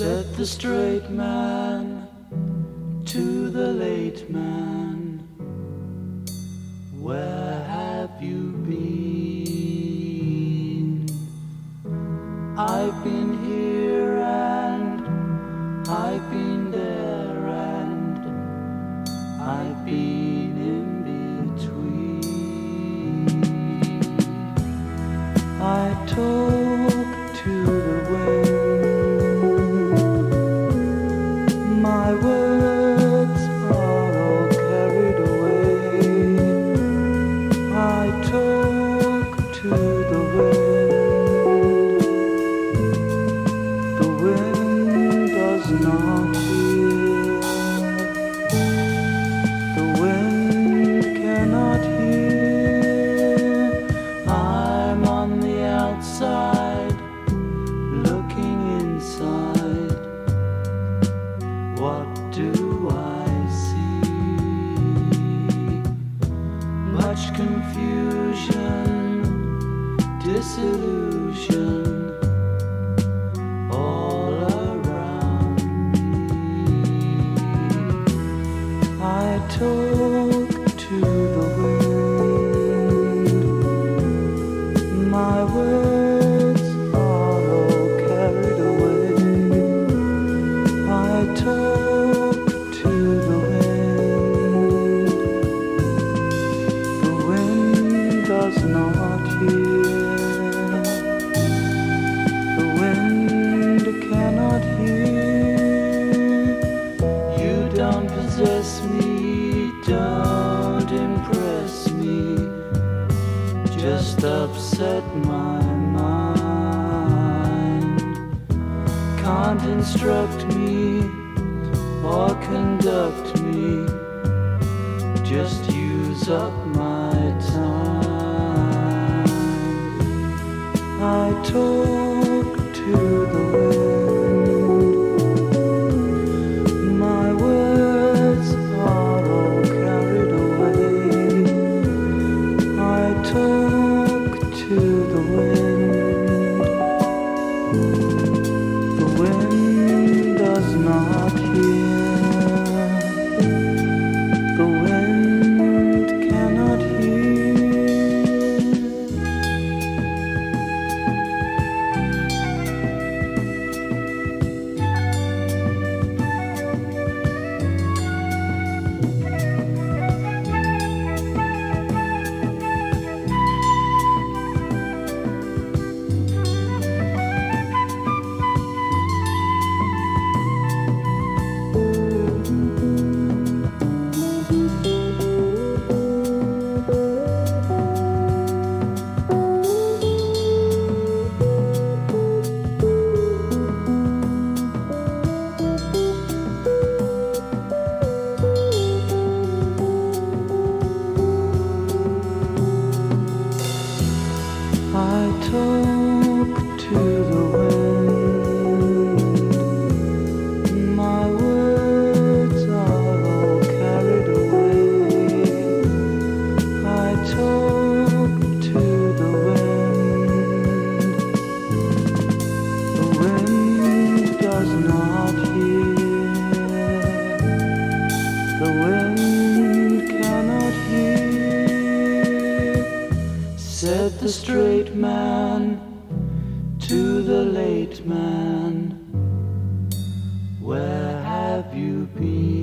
Said the straight man to the late man. Where have you been? world. confusion, disillusion. All around. I told just upset my mind. Can't instruct me or conduct me, just use up my time. I told I talk to the the straight man to the late man. Where have you been?